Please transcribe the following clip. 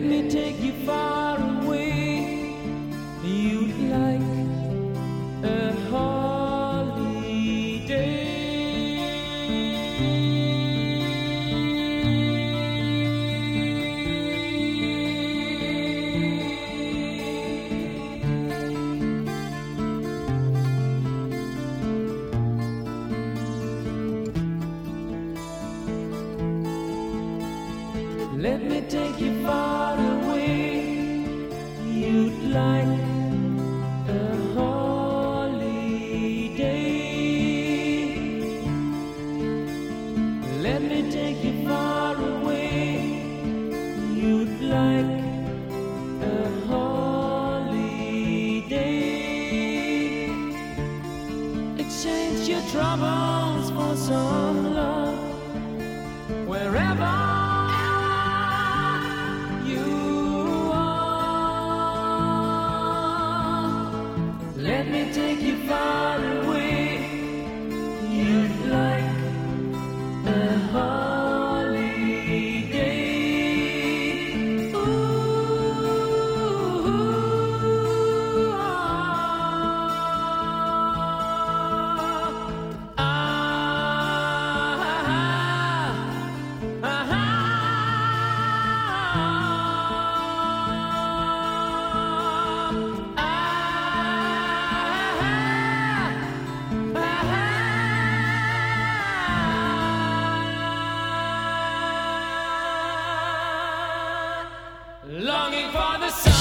Let me take you far away. You'd like a holiday. Let me take you far troubles for some love wherever longing for the sun.